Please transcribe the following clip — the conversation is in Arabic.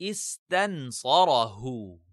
استنصره.